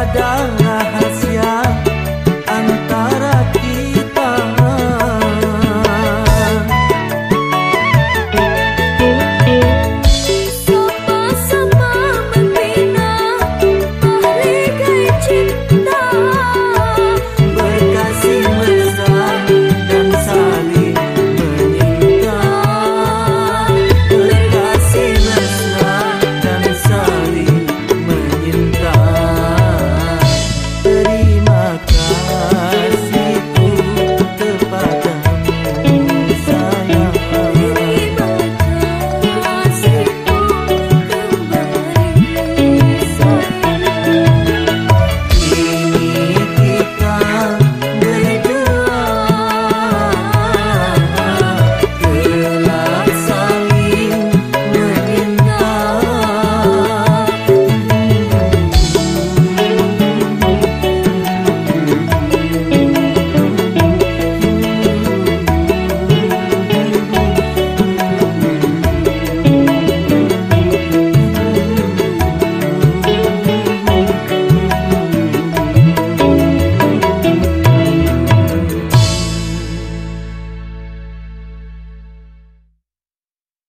ada